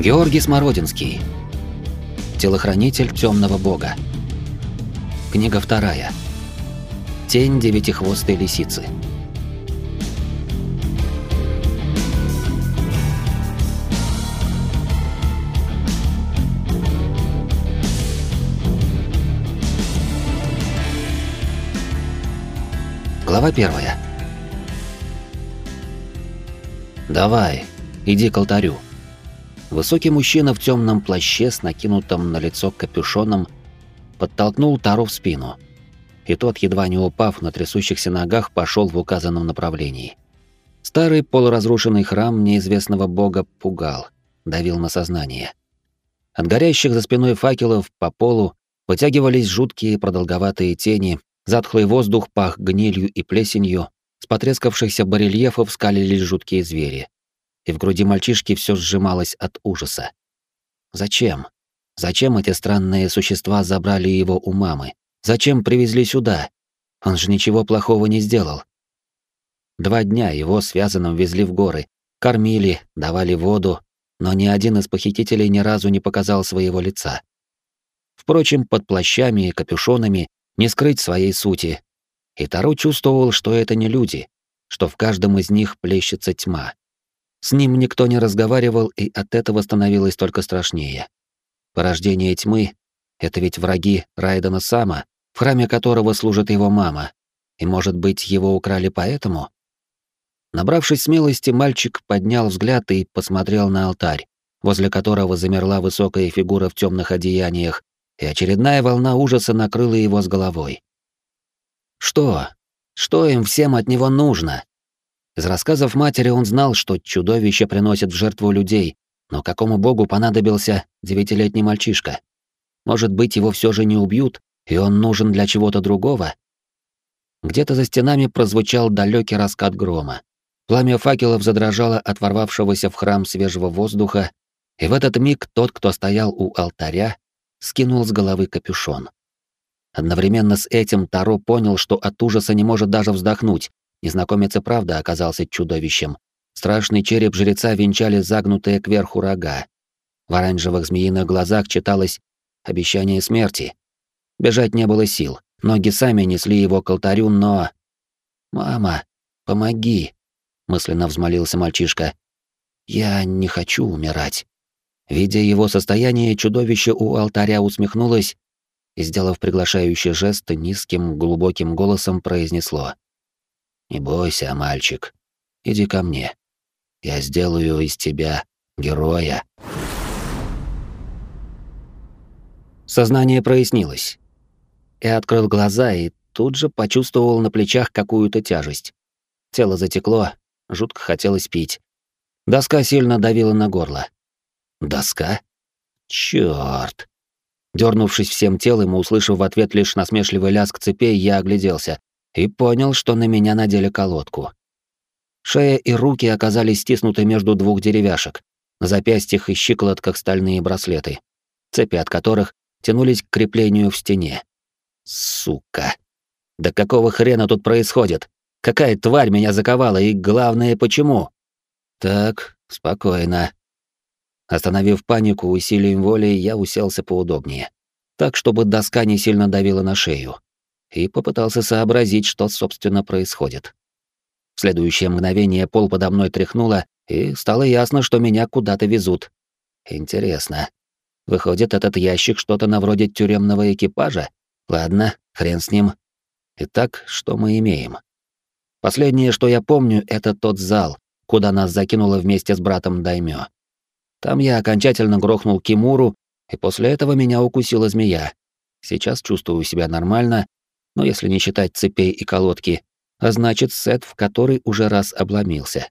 Георгий Смородинский. Телохранитель темного бога. Книга вторая. Тень девятихвостой лисицы. Глава первая. Давай, иди к алтарю. Высокий мужчина в темном плаще с накинутым на лицо капюшоном подтолкнул Тару в спину. И тот, едва не упав на трясущихся ногах, пошел в указанном направлении. Старый полуразрушенный храм неизвестного бога пугал, давил на сознание. От горящих за спиной факелов по полу вытягивались жуткие продолговатые тени, затхлый воздух пах гнилью и плесенью, с потрескавшихся барельефов скалились жуткие звери и в груди мальчишки все сжималось от ужаса. Зачем? Зачем эти странные существа забрали его у мамы? Зачем привезли сюда? Он же ничего плохого не сделал. Два дня его связанным везли в горы, кормили, давали воду, но ни один из похитителей ни разу не показал своего лица. Впрочем, под плащами и капюшонами не скрыть своей сути. И Таро чувствовал, что это не люди, что в каждом из них плещется тьма. С ним никто не разговаривал, и от этого становилось только страшнее. Порождение тьмы — это ведь враги Райдена Сама, в храме которого служит его мама. И, может быть, его украли поэтому? Набравшись смелости, мальчик поднял взгляд и посмотрел на алтарь, возле которого замерла высокая фигура в темных одеяниях, и очередная волна ужаса накрыла его с головой. Что? Что им всем от него нужно? Из рассказов матери он знал, что чудовище приносит в жертву людей, но какому богу понадобился девятилетний мальчишка? Может быть, его все же не убьют, и он нужен для чего-то другого? Где-то за стенами прозвучал далекий раскат грома. Пламя факелов задрожало от ворвавшегося в храм свежего воздуха, и в этот миг тот, кто стоял у алтаря, скинул с головы капюшон. Одновременно с этим Таро понял, что от ужаса не может даже вздохнуть, Незнакомец и правда оказался чудовищем. Страшный череп жреца венчали загнутые кверху рога. В оранжевых змеиных глазах читалось обещание смерти. Бежать не было сил. Ноги сами несли его к алтарю, но... «Мама, помоги!» — мысленно взмолился мальчишка. «Я не хочу умирать». Видя его состояние, чудовище у алтаря усмехнулось и, сделав приглашающий жест, низким, глубоким голосом произнесло. Не бойся, мальчик. Иди ко мне. Я сделаю из тебя героя. Сознание прояснилось. Я открыл глаза и тут же почувствовал на плечах какую-то тяжесть. Тело затекло, жутко хотелось пить. Доска сильно давила на горло. Доска? Чёрт. Дёрнувшись всем телом и услышав в ответ лишь насмешливый лязг цепей, я огляделся и понял, что на меня надели колодку. Шея и руки оказались стиснуты между двух деревяшек, на запястьях и щиколотках стальные браслеты, цепи от которых тянулись к креплению в стене. Сука. Да какого хрена тут происходит? Какая тварь меня заковала и, главное, почему? Так, спокойно. Остановив панику усилием воли, я уселся поудобнее, так, чтобы доска не сильно давила на шею и попытался сообразить, что, собственно, происходит. В следующее мгновение пол подо мной тряхнуло, и стало ясно, что меня куда-то везут. Интересно. Выходит, этот ящик что-то на вроде тюремного экипажа? Ладно, хрен с ним. Итак, что мы имеем? Последнее, что я помню, это тот зал, куда нас закинуло вместе с братом Даймё. Там я окончательно грохнул Кимуру, и после этого меня укусила змея. Сейчас чувствую себя нормально, но если не считать цепей и колодки, а значит, сет, в который уже раз обломился.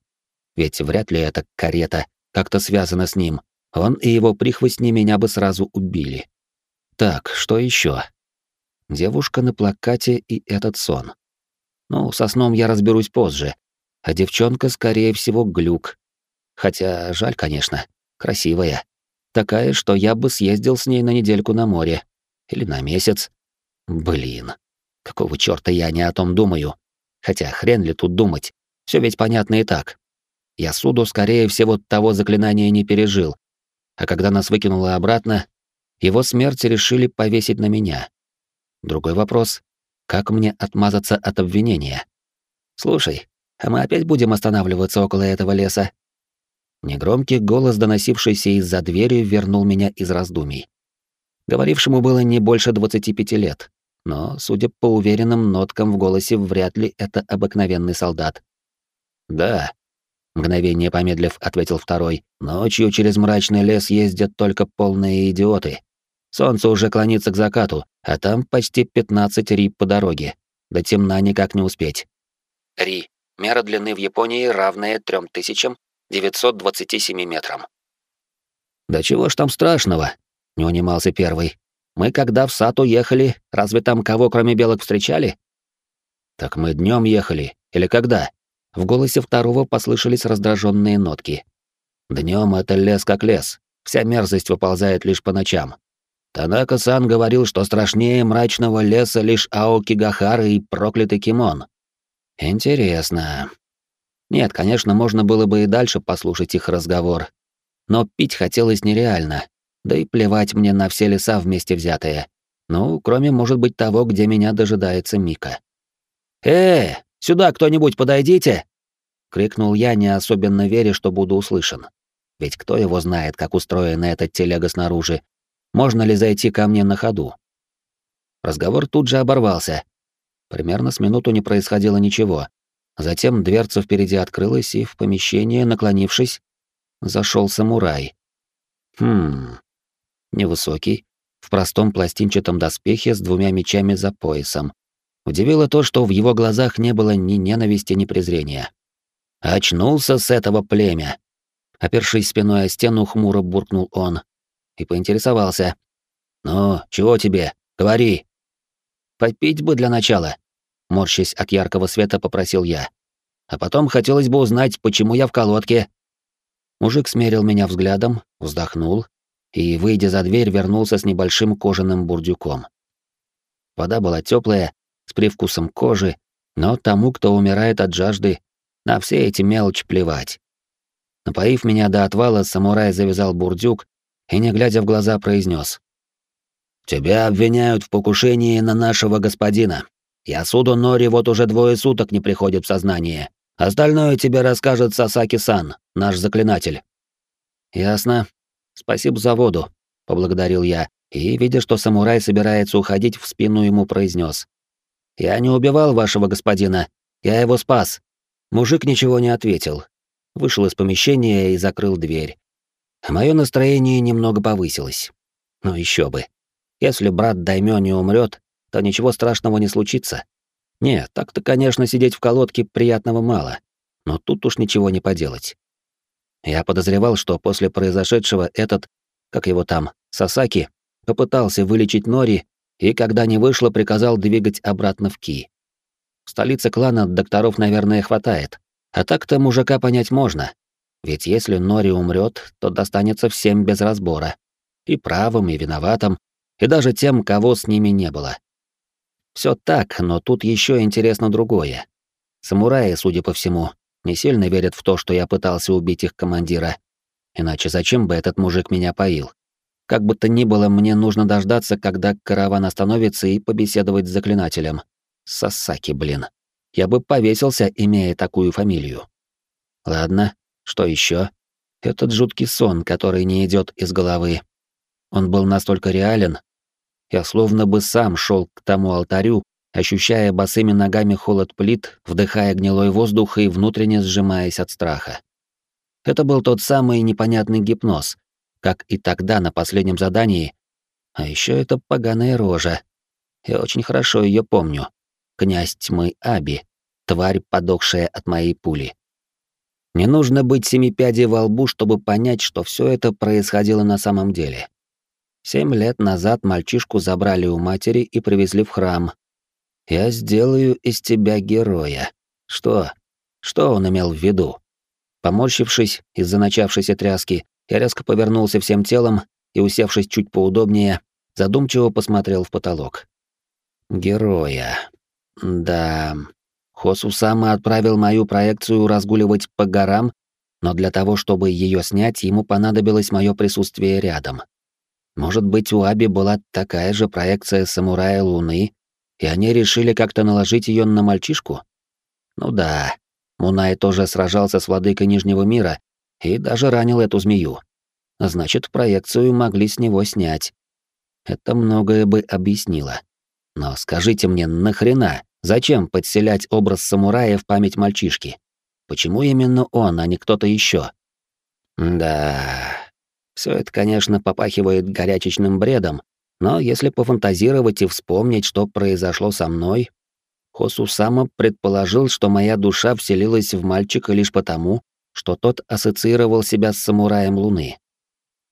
Ведь вряд ли эта карета как-то связана с ним. Он и его прихвостни меня бы сразу убили. Так, что еще? Девушка на плакате и этот сон. Ну, со сном я разберусь позже. А девчонка, скорее всего, глюк. Хотя жаль, конечно. Красивая. Такая, что я бы съездил с ней на недельку на море. Или на месяц. Блин. Какого чёрта я не о том думаю? Хотя хрен ли тут думать? Все ведь понятно и так. Я суду, скорее всего, того заклинания не пережил. а когда нас выкинуло обратно, его смерть решили повесить на меня. Другой вопрос — как мне отмазаться от обвинения? «Слушай, а мы опять будем останавливаться около этого леса?» Негромкий голос, доносившийся из-за двери, вернул меня из раздумий. Говорившему было не больше 25 лет, но, судя по уверенным ноткам в голосе, вряд ли это обыкновенный солдат. «Да», — мгновение помедлив, ответил второй, «ночью через мрачный лес ездят только полные идиоты. Солнце уже клонится к закату, а там почти 15 ри по дороге. До темна никак не успеть». Ри. Мера длины в Японии равная 3927 метрам. «Да чего ж там страшного?» — не унимался первый. Мы когда в сад уехали, разве там кого кроме белок встречали? Так мы днем ехали, или когда? В голосе второго послышались раздраженные нотки. Днем это лес как лес, вся мерзость выползает лишь по ночам. Танака-сан говорил, что страшнее мрачного леса лишь Аокигахара и проклятый Кимон. Интересно. Нет, конечно, можно было бы и дальше послушать их разговор. Но пить хотелось нереально, да и плевать мне на все леса вместе взятые. Ну, кроме, может быть, того, где меня дожидается Мика. «Э, сюда кто-нибудь подойдите!» — крикнул я, не особенно веря, что буду услышан. Ведь кто его знает, как устроена эта телега снаружи? Можно ли зайти ко мне на ходу? Разговор тут же оборвался. Примерно с минуту не происходило ничего. Затем дверца впереди открылась, и в помещение, наклонившись, зашел самурай. Хм, невысокий, в простом пластинчатом доспехе с двумя мечами за поясом. Удивило то, что в его глазах не было ни ненависти, ни презрения. «Очнулся с этого племя!» Опершись спиной о стену, хмуро буркнул он и поинтересовался. «Ну, чего тебе? Говори!» «Попить бы для начала», — морщась от яркого света, попросил я. «А потом хотелось бы узнать, почему я в колодке». Мужик смерил меня взглядом, вздохнул и, выйдя за дверь, вернулся с небольшим кожаным бурдюком. Вода была теплая, с привкусом кожи, но тому, кто умирает от жажды, на все эти мелочи плевать. Напоив меня до отвала, самурай завязал бурдюк и, не глядя в глаза, произнес: «Тебя обвиняют в покушении на нашего господина. Ясуду Нори вот уже двое суток не приходит в сознание. Остальное тебе расскажет Сасаки-сан, наш заклинатель». «Ясно. «Спасибо за воду», — поблагодарил я, и, видя, что самурай собирается уходить, в спину ему произнес: «Я не убивал вашего господина, я его спас». Мужик ничего не ответил. Вышел из помещения и закрыл дверь. Мое настроение немного повысилось. Ну еще бы. Если брат Даймё не умрет, то ничего страшного не случится. Нет, так-то, конечно, сидеть в колодке приятного мало, но тут уж ничего не поделать. Я подозревал, что после произошедшего этот, как его там, Сасаки, попытался вылечить Нори и, когда не вышло, приказал двигать обратно в Ки. В столице клана докторов, наверное, хватает. А так-то мужика понять можно. Ведь если Нори умрет, то достанется всем без разбора. И правым, и виноватым, и даже тем, кого с ними не было. Все так, но тут еще интересно другое. Самураи, судя по всему, не сильно верят в то, что я пытался убить их командира. Иначе зачем бы этот мужик меня поил? Как бы то ни было, мне нужно дождаться, когда караван остановится, и побеседовать с заклинателем. Сасаки, блин. Я бы повесился, имея такую фамилию. Ладно, что еще? Этот жуткий сон, который не идет из головы. Он был настолько реален. Я словно бы сам шел к тому алтарю, ощущая босыми ногами холод плит, вдыхая гнилой воздух и внутренне сжимаясь от страха. Это был тот самый непонятный гипноз, как и тогда на последнем задании. А еще это поганая рожа. Я очень хорошо ее помню. Князь тьмы Аби, тварь, подохшая от моей пули. Не нужно быть семипядей во лбу, чтобы понять, что все это происходило на самом деле. Семь лет назад мальчишку забрали у матери и привезли в храм, я сделаю из тебя героя. Что? Что он имел в виду? Поморщившись из-за начавшейся тряски, я резко повернулся всем телом и, усевшись чуть поудобнее, задумчиво посмотрел в потолок. Героя. Да. Хосу сама отправил мою проекцию разгуливать по горам но для того, чтобы ее снять, ему понадобилось мое присутствие рядом. Может быть, у Аби была такая же проекция самурая Луны, и они решили как-то наложить ее на мальчишку? Ну да, Мунай тоже сражался с владыкой Нижнего мира и даже ранил эту змею. Значит, проекцию могли с него снять. Это многое бы объяснило. Но скажите мне, нахрена? Зачем подселять образ самурая в память мальчишки? Почему именно он, а не кто-то еще? Да, все это, конечно, попахивает горячечным бредом, но если пофантазировать и вспомнить, что произошло со мной, Хосусама предположил, что моя душа вселилась в мальчика лишь потому, что тот ассоциировал себя с самураем Луны.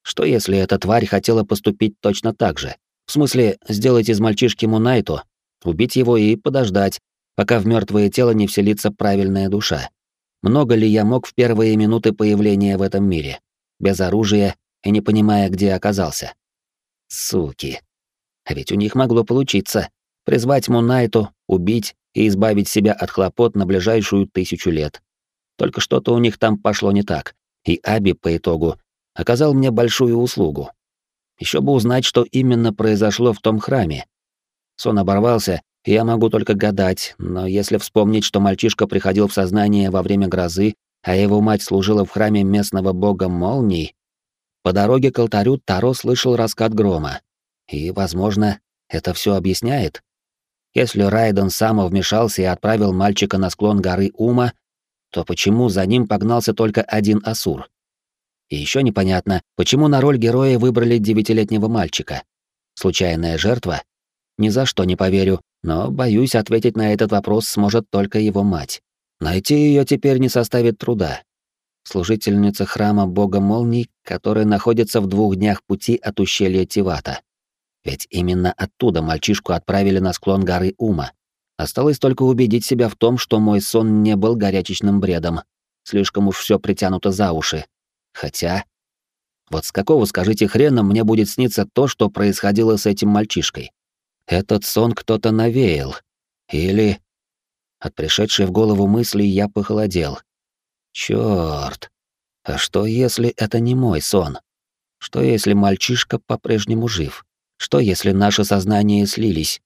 Что если эта тварь хотела поступить точно так же? В смысле, сделать из мальчишки Мунайту, убить его и подождать, пока в мертвое тело не вселится правильная душа. Много ли я мог в первые минуты появления в этом мире? Без оружия и не понимая, где оказался. Суки. А ведь у них могло получиться. Призвать Мунайту, убить и избавить себя от хлопот на ближайшую тысячу лет. Только что-то у них там пошло не так, и Аби по итогу оказал мне большую услугу. Еще бы узнать, что именно произошло в том храме. Сон оборвался, и я могу только гадать, но если вспомнить, что мальчишка приходил в сознание во время грозы, а его мать служила в храме местного бога молний, по дороге к алтарю Таро слышал раскат грома. И, возможно, это все объясняет. Если Райден сам вмешался и отправил мальчика на склон горы Ума, то почему за ним погнался только один Асур? И еще непонятно, почему на роль героя выбрали девятилетнего мальчика. Случайная жертва? Ни за что не поверю, но, боюсь, ответить на этот вопрос сможет только его мать. Найти ее теперь не составит труда. Служительница храма бога молний, которая находится в двух днях пути от ущелья Тивата. Ведь именно оттуда мальчишку отправили на склон горы Ума. Осталось только убедить себя в том, что мой сон не был горячечным бредом. Слишком уж все притянуто за уши, Хотя... Вот с какого, скажите, хрена мне будет сниться то, что происходило с этим мальчишкой? Этот сон кто-то навеял. Или... От пришедшей в голову мысли я похолодел. Чёрт. А что, если это не мой сон? Что, если мальчишка по-прежнему жив? Что, если наши сознания слились?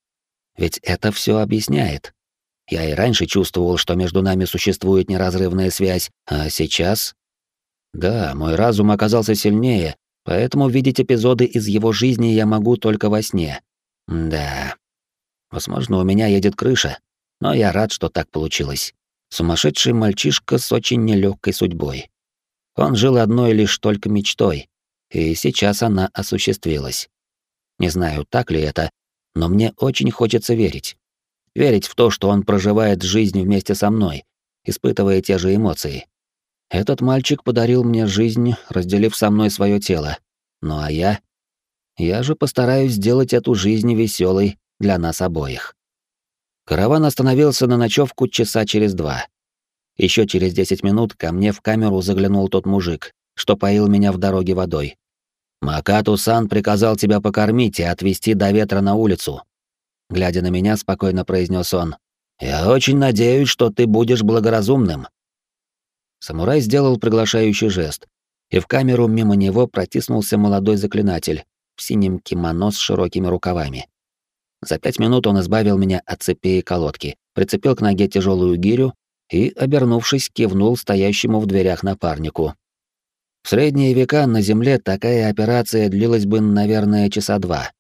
Ведь это все объясняет. Я и раньше чувствовал, что между нами существует неразрывная связь, а сейчас да, мой разум оказался сильнее, поэтому видеть эпизоды из его жизни я могу только во сне. Да. Возможно, у меня едет крыша, но я рад, что так получилось. Сумасшедший мальчишка с очень нелегкой судьбой. Он жил одной лишь только мечтой, и сейчас она осуществилась. Не знаю, так ли это, но мне очень хочется верить. Верить в то, что он проживает жизнь вместе со мной, испытывая те же эмоции. Этот мальчик подарил мне жизнь, разделив со мной свое тело. Ну а я? Я же постараюсь сделать эту жизнь веселой для нас обоих. Караван остановился на ночевку часа через два. Еще через десять минут ко мне в камеру заглянул тот мужик, что поил меня в дороге водой. «Макату-сан приказал тебя покормить и отвезти до ветра на улицу», глядя на меня, спокойно произнес он. «Я очень надеюсь, что ты будешь благоразумным. Самурай сделал приглашающий жест, и в камеру мимо него протиснулся молодой заклинатель в синем кимоно с широкими рукавами. За пять минут он избавил меня от цепи и колодки, прицепил к ноге тяжелую гирю и, обернувшись, кивнул стоящему в дверях напарнику. В средние века на Земле такая операция длилась бы, наверное, часа два.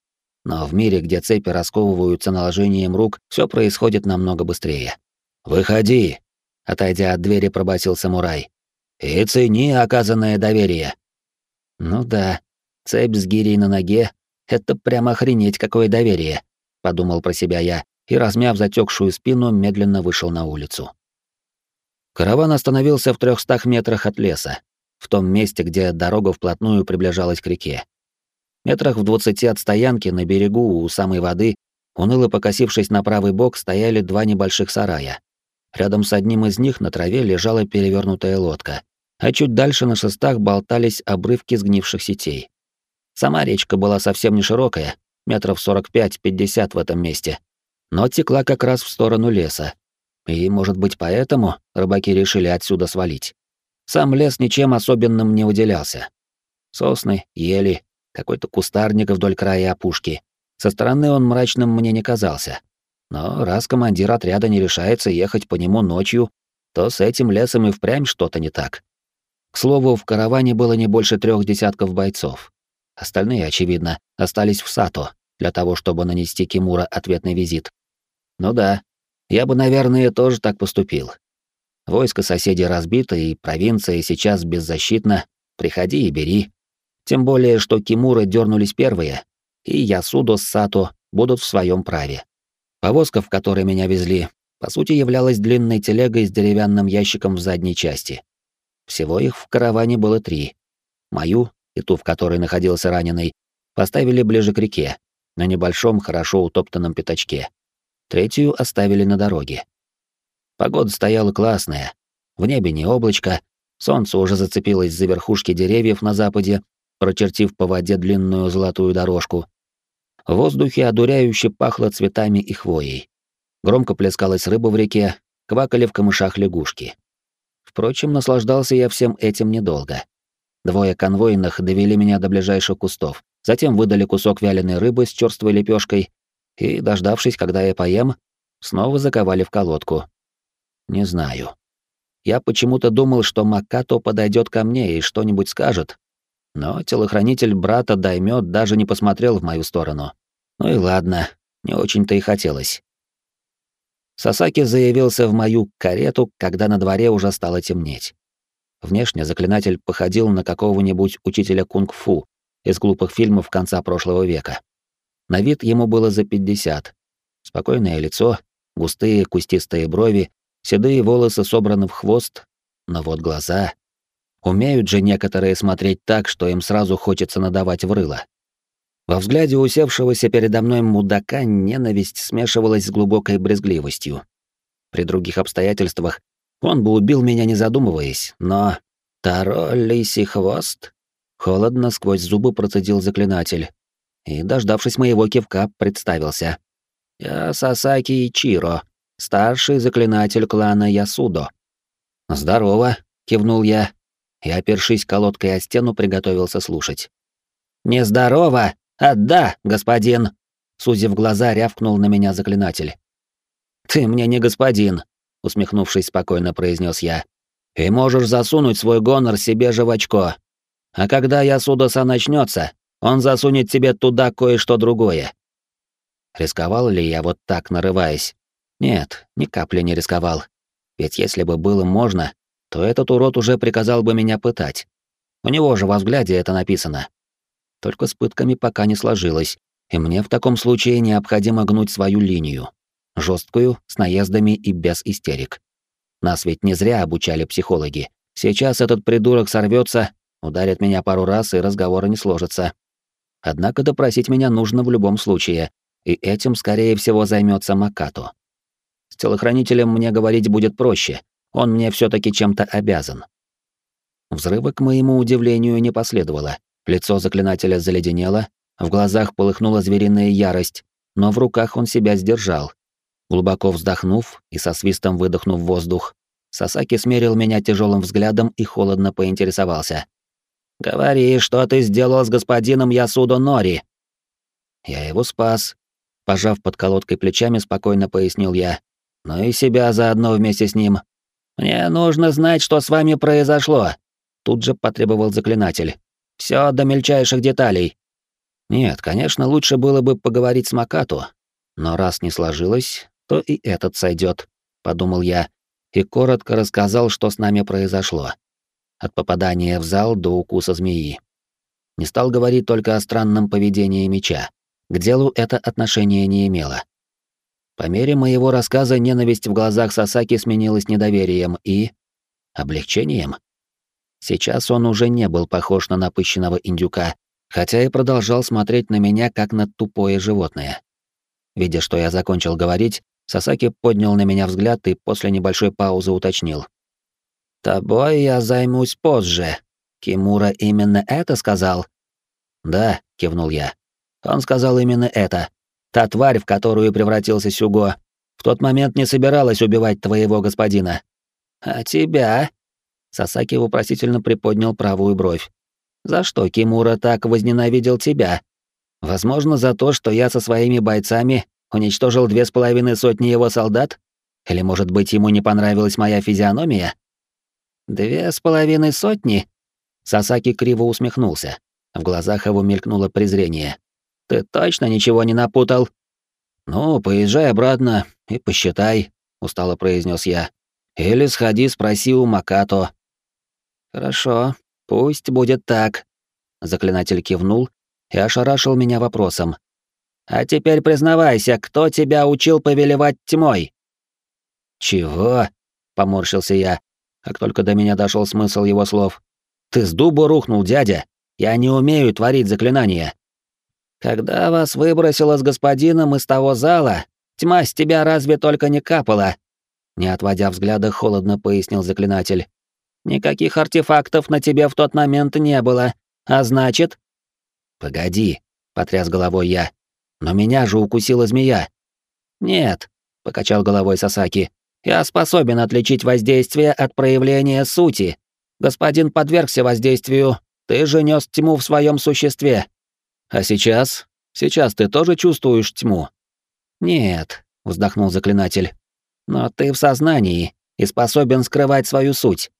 Но в мире, где цепи расковываются наложением рук, все происходит намного быстрее. «Выходи!» отойдя от двери, пробасил самурай. И цени оказанное доверие. Ну да, цепь с гирей на ноге — это прямо охренеть какое доверие, подумал про себя я и, размяв затекшую спину, медленно вышел на улицу. Караван остановился в трехстах метрах от леса, в том месте, где дорога вплотную приближалась к реке. Метрах в двадцати от стоянки на берегу у самой воды, уныло покосившись на правый бок, стояли два небольших сарая. Рядом с одним из них на траве лежала перевернутая лодка, а чуть дальше на шестах болтались обрывки сгнивших сетей. Сама речка была совсем не широкая, метров 45-50 в этом месте, но текла как раз в сторону леса. И, может быть, поэтому рыбаки решили отсюда свалить. Сам лес ничем особенным не выделялся. Сосны, ели, какой-то кустарник вдоль края опушки. Со стороны он мрачным мне не казался. Но раз командир отряда не решается ехать по нему ночью, то с этим лесом и впрямь что-то не так. К слову, в караване было не больше трех десятков бойцов. Остальные, очевидно, остались в Сато для того, чтобы нанести Кимура ответный визит. Ну да, я бы, наверное, тоже так поступил. Войско соседей разбито, и провинция сейчас беззащитна. Приходи и бери. Тем более, что Кимуры дернулись первые, и Ясудо с Сато будут в своем праве. Повозка, в которой меня везли, по сути являлась длинной телегой с деревянным ящиком в задней части. Всего их в караване было три. Мою и ту, в которой находился раненый, поставили ближе к реке, на небольшом, хорошо утоптанном пятачке. Третью оставили на дороге. Погода стояла классная. В небе не облачко, солнце уже зацепилось за верхушки деревьев на западе, прочертив по воде длинную золотую дорожку. В воздухе одуряюще пахло цветами и хвоей. Громко плескалась рыба в реке, квакали в камышах лягушки. Впрочем, наслаждался я всем этим недолго. Двое конвойных довели меня до ближайших кустов, затем выдали кусок вяленой рыбы с черствой лепешкой и, дождавшись, когда я поем, снова заковали в колодку. Не знаю. Я почему-то думал, что Макато подойдет ко мне и что-нибудь скажет, но телохранитель брата Даймёт даже не посмотрел в мою сторону. Ну и ладно, не очень-то и хотелось. Сасаки заявился в мою карету, когда на дворе уже стало темнеть. Внешне заклинатель походил на какого-нибудь учителя кунг-фу из глупых фильмов конца прошлого века. На вид ему было за 50. Спокойное лицо, густые кустистые брови, седые волосы собраны в хвост, но вот глаза Умеют же некоторые смотреть так, что им сразу хочется надавать в рыло. Во взгляде усевшегося передо мной мудака ненависть смешивалась с глубокой брезгливостью. При других обстоятельствах он бы убил меня, не задумываясь, но... «Таро, лисий хвост?» Холодно сквозь зубы процедил заклинатель. И, дождавшись моего кивка, представился. «Я Сасаки Ичиро, старший заклинатель клана Ясудо». «Здорово», — кивнул я, и, опершись колодкой о стену, приготовился слушать. «Нездорово! А да, господин!» Сузив глаза, рявкнул на меня заклинатель. «Ты мне не господин», — усмехнувшись, спокойно произнес я. «И можешь засунуть свой гонор себе же в очко. А когда я судоса начнется, он засунет тебе туда кое-что другое». Рисковал ли я вот так, нарываясь? Нет, ни капли не рисковал. Ведь если бы было можно, то этот урод уже приказал бы меня пытать. У него же во взгляде это написано. Только с пытками пока не сложилось, и мне в таком случае необходимо гнуть свою линию. Жесткую, с наездами и без истерик. Нас ведь не зря обучали психологи. Сейчас этот придурок сорвется, ударит меня пару раз, и разговора не сложится. Однако допросить меня нужно в любом случае, и этим, скорее всего, займется Макато. С телохранителем мне говорить будет проще, он мне все таки чем-то обязан. Взрыва, к моему удивлению, не последовало. Лицо заклинателя заледенело, в глазах полыхнула звериная ярость, но в руках он себя сдержал. Глубоко вздохнув и со свистом выдохнув воздух, Сасаки смерил меня тяжелым взглядом и холодно поинтересовался. «Говори, что ты сделал с господином Ясудо Нори?» «Я его спас», — пожав под колодкой плечами, спокойно пояснил я. «Но и себя заодно вместе с ним. «Мне нужно знать, что с вами произошло», — тут же потребовал заклинатель. «Всё до мельчайших деталей». Нет, конечно, лучше было бы поговорить с Макату, но раз не сложилось, то и этот сойдет, подумал я, и коротко рассказал, что с нами произошло. От попадания в зал до укуса змеи. Не стал говорить только о странном поведении меча. К делу это отношение не имело. По мере моего рассказа ненависть в глазах Сасаки сменилась недоверием и... облегчением. Сейчас он уже не был похож на напыщенного индюка, хотя и продолжал смотреть на меня, как на тупое животное. Видя, что я закончил говорить, Сасаки поднял на меня взгляд и после небольшой паузы уточнил. «Тобой я займусь позже. Кимура именно это сказал?» «Да», — кивнул я. «Он сказал именно это. Та тварь, в которую превратился Сюго, в тот момент не собиралась убивать твоего господина. А тебя? Сасаки вопросительно приподнял правую бровь. «За что Кимура так возненавидел тебя? Возможно, за то, что я со своими бойцами уничтожил две с половиной сотни его солдат? Или, может быть, ему не понравилась моя физиономия?» «Две с половиной сотни?» Сасаки криво усмехнулся. В глазах его мелькнуло презрение. «Ты точно ничего не напутал?» «Ну, поезжай обратно и посчитай», — устало произнес я. «Или сходи, спроси у Макато». «Хорошо, пусть будет так», — заклинатель кивнул и ошарашил меня вопросом. «А теперь признавайся, кто тебя учил повелевать тьмой?» «Чего?» — поморщился я, как только до меня дошел смысл его слов. «Ты с дуба рухнул, дядя! Я не умею творить заклинания!» Когда вас выбросило с господином из того зала, тьма с тебя разве только не капала?» Не отводя взгляда, холодно пояснил заклинатель. «Никаких артефактов на тебе в тот момент не было, а значит...» «Погоди», — потряс головой я. «Но меня же укусила змея». «Нет», — покачал головой Сасаки. «Я способен отличить воздействие от проявления сути. Господин подвергся воздействию, ты же нес тьму в своем существе, а сейчас? Сейчас ты тоже чувствуешь тьму? Нет, вздохнул заклинатель. Но ты в сознании и способен скрывать свою суть.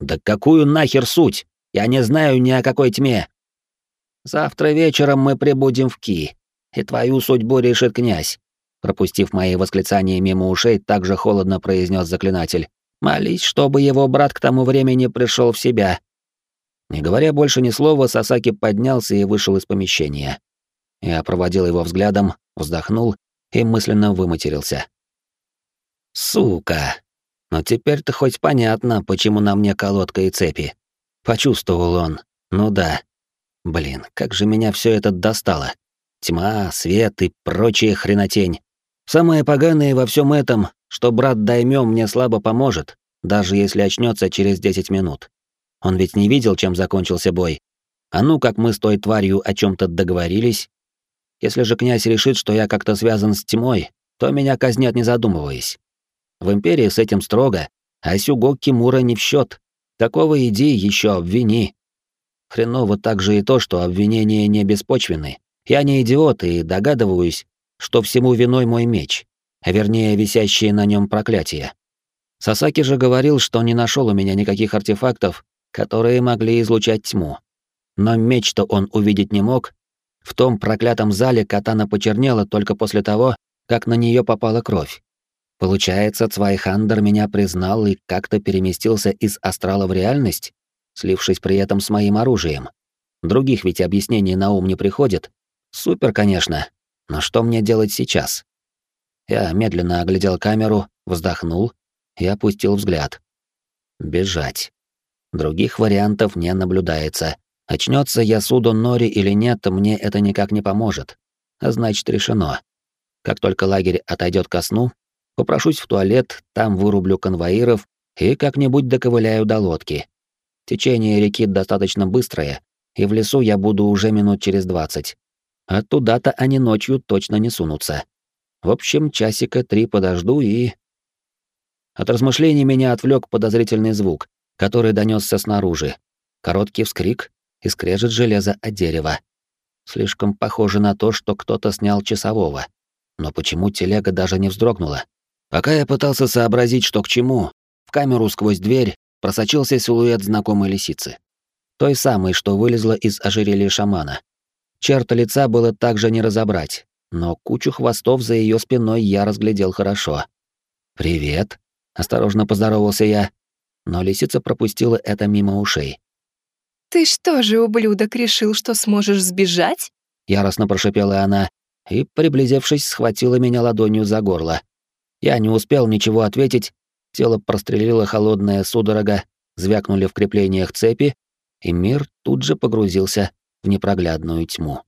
Да какую нахер суть? Я не знаю ни о какой тьме. Завтра вечером мы прибудем в Ки, и твою судьбу решит князь. Пропустив мои восклицания мимо ушей, также холодно произнес заклинатель. Молись, чтобы его брат к тому времени пришел в себя не говоря больше ни слова, Сасаки поднялся и вышел из помещения. Я проводил его взглядом, вздохнул и мысленно выматерился. «Сука! Но теперь-то хоть понятно, почему на мне колодка и цепи. Почувствовал он. Ну да. Блин, как же меня все это достало. Тьма, свет и прочая хренотень. Самое поганое во всем этом, что брат Даймё мне слабо поможет, даже если очнется через 10 минут. Он ведь не видел, чем закончился бой. А ну, как мы с той тварью о чем то договорились. Если же князь решит, что я как-то связан с тьмой, то меня казнят не задумываясь. В Империи с этим строго, а Сюго Кимура не в счет. Такого иди еще обвини. Хреново также и то, что обвинения не беспочвенны. Я не идиот и догадываюсь, что всему виной мой меч, а вернее висящие на нем проклятия. Сасаки же говорил, что не нашел у меня никаких артефактов, которые могли излучать тьму. Но меч-то он увидеть не мог. В том проклятом зале катана почернела только после того, как на нее попала кровь. Получается, Цвайхандер меня признал и как-то переместился из астрала в реальность, слившись при этом с моим оружием. Других ведь объяснений на ум не приходит. Супер, конечно, но что мне делать сейчас? Я медленно оглядел камеру, вздохнул и опустил взгляд. Бежать. Других вариантов не наблюдается. Очнется Ясудо Нори или нет, мне это никак не поможет. А значит, решено. Как только лагерь отойдет ко сну, попрошусь в туалет, там вырублю конвоиров и как-нибудь доковыляю до лодки. Течение реки достаточно быстрое, и в лесу я буду уже минут через двадцать. А туда-то они ночью точно не сунутся. В общем, часика три подожду и... От размышлений меня отвлек подозрительный звук, который донесся снаружи. Короткий вскрик и скрежет железа о дерево. Слишком похоже на то, что кто-то снял часового. Но почему телега даже не вздрогнула? Пока я пытался сообразить, что к чему, в камеру сквозь дверь просочился силуэт знакомой лисицы. Той самой, что вылезла из ожерелья шамана. Черта лица было также не разобрать, но кучу хвостов за ее спиной я разглядел хорошо. «Привет», — осторожно поздоровался я, но лисица пропустила это мимо ушей. «Ты что же, ублюдок, решил, что сможешь сбежать?» Яростно прошипела она и, приблизившись, схватила меня ладонью за горло. Я не успел ничего ответить, тело прострелило холодная судорога, звякнули в креплениях цепи, и мир тут же погрузился в непроглядную тьму.